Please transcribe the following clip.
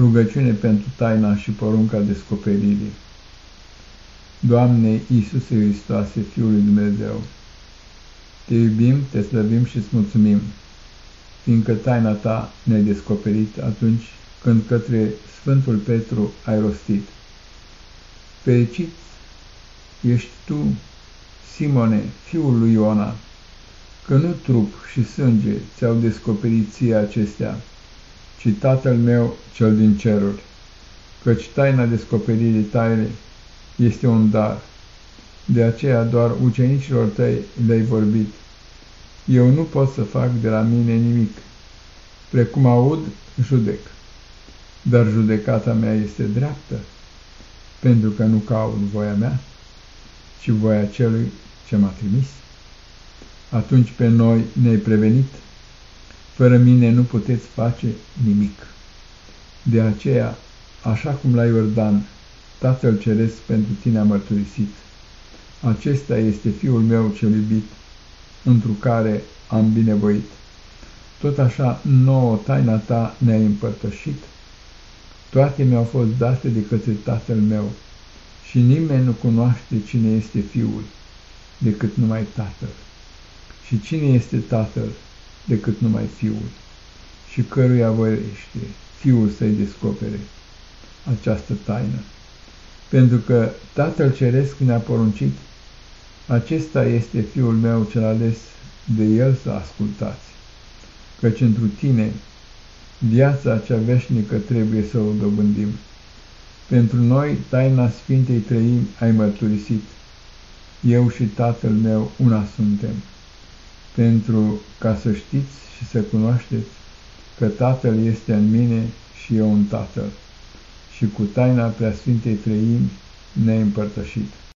Rugăciune pentru taina și porunca descoperirii. Doamne Iisuse Hristoase, Fiul lui Dumnezeu, Te iubim, Te slăvim și îți mulțumim, fiindcă taina Ta ne-ai descoperit atunci când către Sfântul Petru ai rostit. Fericit ești Tu, Simone, fiul lui Iona, că nu trup și sânge ți-au descoperit ție acestea, ci Tatăl meu cel din ceruri, căci taina descoperirii tale este un dar. De aceea doar ucenicilor tăi le-ai vorbit. Eu nu pot să fac de la mine nimic. Precum aud, judec. Dar judecata mea este dreaptă, pentru că nu caut voia mea, ci voia celui ce m-a trimis. Atunci pe noi ne-ai prevenit fără mine nu puteți face nimic. De aceea, așa cum la Iordan, Tatăl Ceresc pentru tine a mărturisit. Acesta este Fiul meu cel iubit, întru care am binevoit. Tot așa nouă taina ta ne-ai împărtășit. Toate mi-au fost date de către Tatăl meu și nimeni nu cunoaște cine este Fiul decât numai Tatăl. Și cine este Tatăl decât numai Fiul, și căruia voiește Fiul să-i descopere această taină. Pentru că Tatăl Ceresc ne-a poruncit, acesta este Fiul meu cel ales, de El să ascultați, căci întru tine viața cea veșnică trebuie să o dobândim. Pentru noi taina Sfintei Trăimi ai mărturisit, eu și Tatăl meu una suntem pentru ca să știți și să cunoașteți că Tatăl este în mine și eu în Tatăl, și cu taina Preasfintei Trăimi ne-ai împărtășit.